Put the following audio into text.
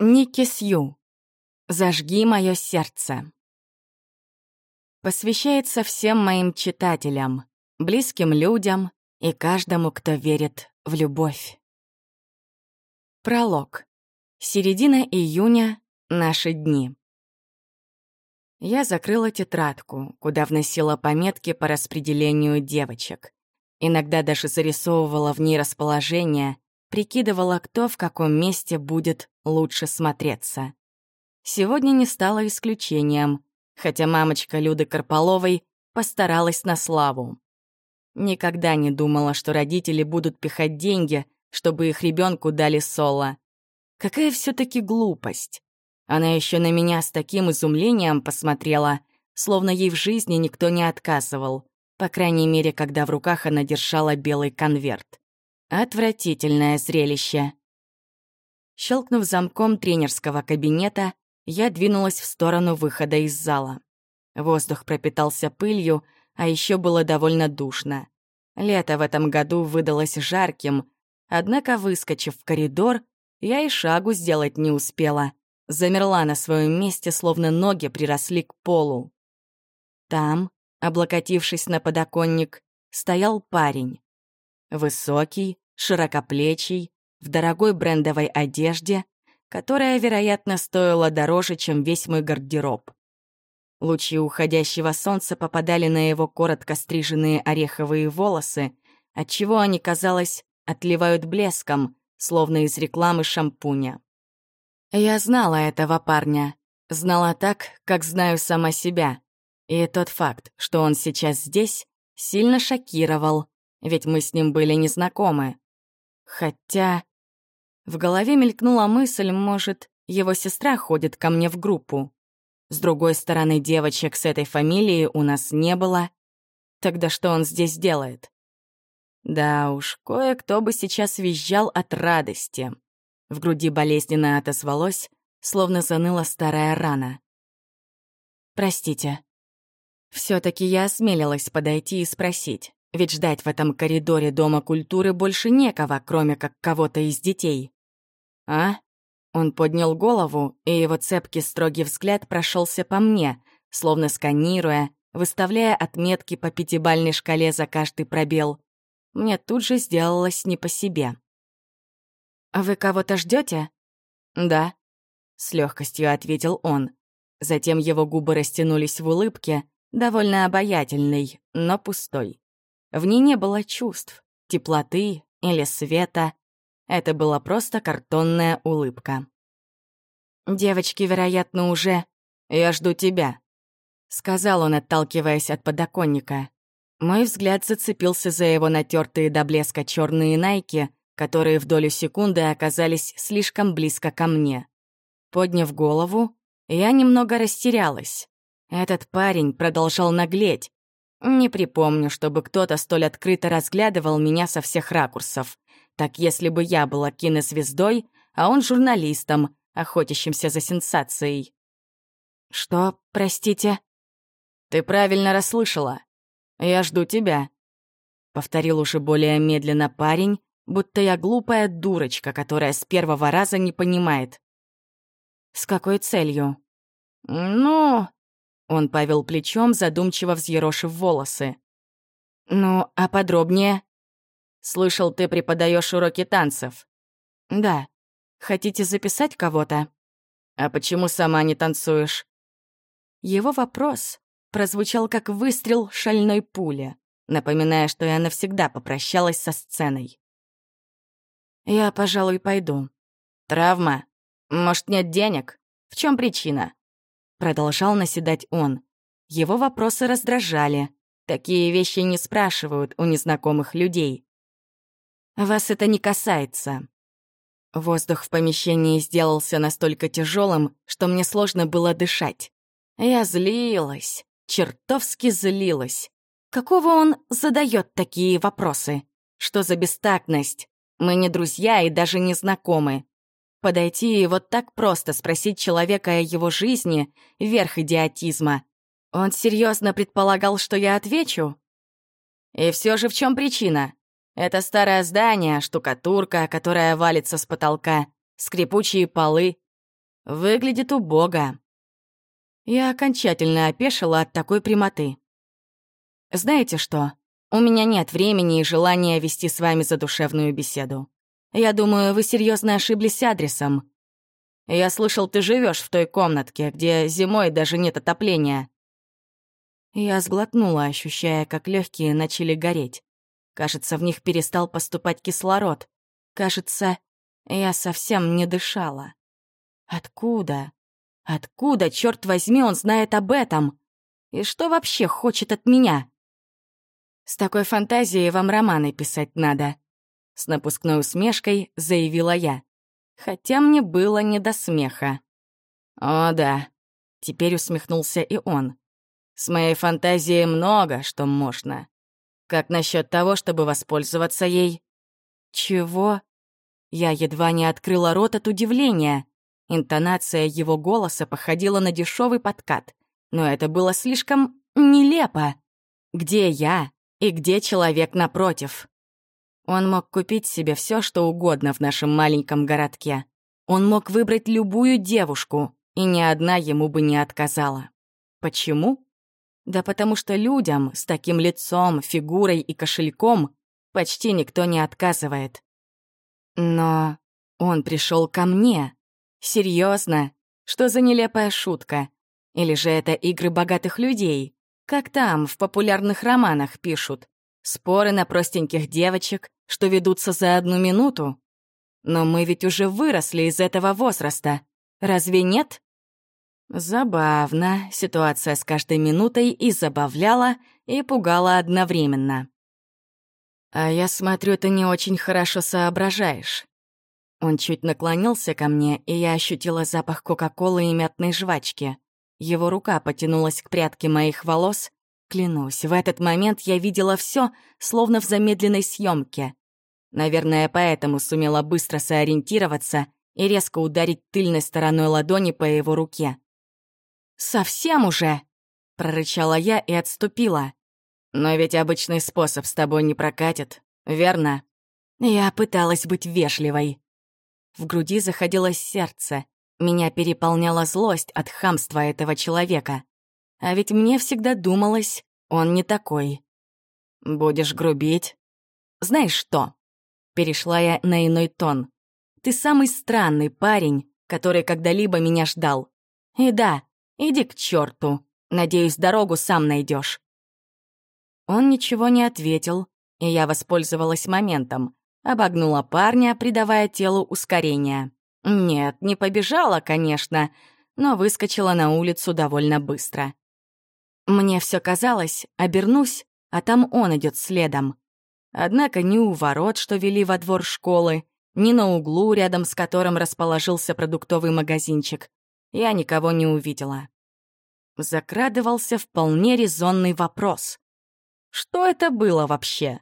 Ники Сью. «Зажги мое сердце». Посвящается всем моим читателям, близким людям и каждому, кто верит в любовь. Пролог. Середина июня. Наши дни. Я закрыла тетрадку, куда вносила пометки по распределению девочек. Иногда даже зарисовывала в ней расположение, прикидывала, кто в каком месте будет лучше смотреться. Сегодня не стало исключением, хотя мамочка Люды Карполовой постаралась на славу. Никогда не думала, что родители будут пихать деньги, чтобы их ребенку дали соло. Какая все таки глупость. Она еще на меня с таким изумлением посмотрела, словно ей в жизни никто не отказывал, по крайней мере, когда в руках она держала белый конверт. Отвратительное зрелище. Щелкнув замком тренерского кабинета, я двинулась в сторону выхода из зала. Воздух пропитался пылью, а еще было довольно душно. Лето в этом году выдалось жарким, однако, выскочив в коридор, я и шагу сделать не успела. Замерла на своем месте, словно ноги приросли к полу. Там, облокотившись на подоконник, стоял парень. Высокий, широкоплечий, в дорогой брендовой одежде, которая, вероятно, стоила дороже, чем весь мой гардероб. Лучи уходящего солнца попадали на его коротко стриженные ореховые волосы, отчего они, казалось, отливают блеском, словно из рекламы шампуня. Я знала этого парня, знала так, как знаю сама себя. И тот факт, что он сейчас здесь, сильно шокировал, ведь мы с ним были незнакомы. Хотя... В голове мелькнула мысль, может, его сестра ходит ко мне в группу. С другой стороны, девочек с этой фамилией у нас не было. Тогда что он здесь делает? Да уж, кое-кто бы сейчас визжал от радости. В груди болезненно отозвалось, словно заныла старая рана. «Простите». все таки я осмелилась подойти и спросить. Ведь ждать в этом коридоре Дома культуры больше некого, кроме как кого-то из детей. «А?» Он поднял голову, и его цепкий строгий взгляд прошелся по мне, словно сканируя, выставляя отметки по пятибальной шкале за каждый пробел. Мне тут же сделалось не по себе. «А «Вы кого-то ждете? «Да», — с легкостью ответил он. Затем его губы растянулись в улыбке, довольно обаятельной, но пустой. В ней не было чувств, теплоты или света. Это была просто картонная улыбка. «Девочки, вероятно, уже... Я жду тебя», — сказал он, отталкиваясь от подоконника. Мой взгляд зацепился за его натертые до блеска черные найки, которые в долю секунды оказались слишком близко ко мне. Подняв голову, я немного растерялась. Этот парень продолжал наглеть, не припомню, чтобы кто-то столь открыто разглядывал меня со всех ракурсов. Так если бы я была кинозвездой, а он журналистом, охотящимся за сенсацией. «Что, простите?» «Ты правильно расслышала. Я жду тебя», — повторил уже более медленно парень, будто я глупая дурочка, которая с первого раза не понимает. «С какой целью?» «Ну...» Он повел плечом, задумчиво взъерошив волосы. «Ну, а подробнее?» «Слышал, ты преподаешь уроки танцев». «Да. Хотите записать кого-то?» «А почему сама не танцуешь?» Его вопрос прозвучал как выстрел шальной пули, напоминая, что я навсегда попрощалась со сценой. «Я, пожалуй, пойду». «Травма? Может, нет денег? В чем причина?» Продолжал наседать он. Его вопросы раздражали. Такие вещи не спрашивают у незнакомых людей. «Вас это не касается». Воздух в помещении сделался настолько тяжелым, что мне сложно было дышать. Я злилась, чертовски злилась. Какого он задает такие вопросы? Что за бестактность? Мы не друзья и даже не знакомы. Подойти и вот так просто спросить человека о его жизни — верх идиотизма. Он серьезно предполагал, что я отвечу? И все же в чем причина? Это старое здание, штукатурка, которая валится с потолка, скрипучие полы. Выглядит убого. Я окончательно опешила от такой прямоты. Знаете что? У меня нет времени и желания вести с вами задушевную беседу. Я думаю, вы серьезно ошиблись адресом. Я слышал, ты живешь в той комнатке, где зимой даже нет отопления. Я сглотнула, ощущая, как легкие начали гореть. Кажется, в них перестал поступать кислород. Кажется, я совсем не дышала. Откуда? Откуда, черт возьми, он знает об этом? И что вообще хочет от меня? С такой фантазией вам романы писать надо. С напускной усмешкой заявила я. Хотя мне было не до смеха. О, да. Теперь усмехнулся и он. С моей фантазией много что можно. Как насчет того, чтобы воспользоваться ей? Чего? Я едва не открыла рот от удивления. Интонация его голоса походила на дешевый подкат, но это было слишком нелепо. Где я и где человек напротив? Он мог купить себе все, что угодно в нашем маленьком городке. Он мог выбрать любую девушку, и ни одна ему бы не отказала. Почему? Да потому что людям с таким лицом, фигурой и кошельком почти никто не отказывает. Но он пришел ко мне. Серьезно? Что за нелепая шутка? Или же это игры богатых людей? Как там, в популярных романах пишут. Споры на простеньких девочек, что ведутся за одну минуту? Но мы ведь уже выросли из этого возраста. Разве нет? Забавно. Ситуация с каждой минутой и забавляла, и пугала одновременно. «А я смотрю, ты не очень хорошо соображаешь». Он чуть наклонился ко мне, и я ощутила запах Кока-Колы и мятной жвачки. Его рука потянулась к прядке моих волос. Клянусь, в этот момент я видела все, словно в замедленной съемке. Наверное, поэтому сумела быстро сориентироваться и резко ударить тыльной стороной ладони по его руке. «Совсем уже!» — прорычала я и отступила. Но ведь обычный способ с тобой не прокатит, верно? Я пыталась быть вежливой. В груди заходилось сердце. Меня переполняла злость от хамства этого человека. А ведь мне всегда думалось, он не такой. Будешь грубить? Знаешь что? Перешла я на иной тон. Ты самый странный парень, который когда-либо меня ждал. И да, иди к черту. Надеюсь, дорогу сам найдешь. Он ничего не ответил, и я воспользовалась моментом. Обогнула парня, придавая телу ускорение. Нет, не побежала, конечно, но выскочила на улицу довольно быстро. Мне все казалось, обернусь, а там он идет следом. Однако ни у ворот, что вели во двор школы, ни на углу, рядом с которым расположился продуктовый магазинчик, я никого не увидела. Закрадывался вполне резонный вопрос. Что это было вообще?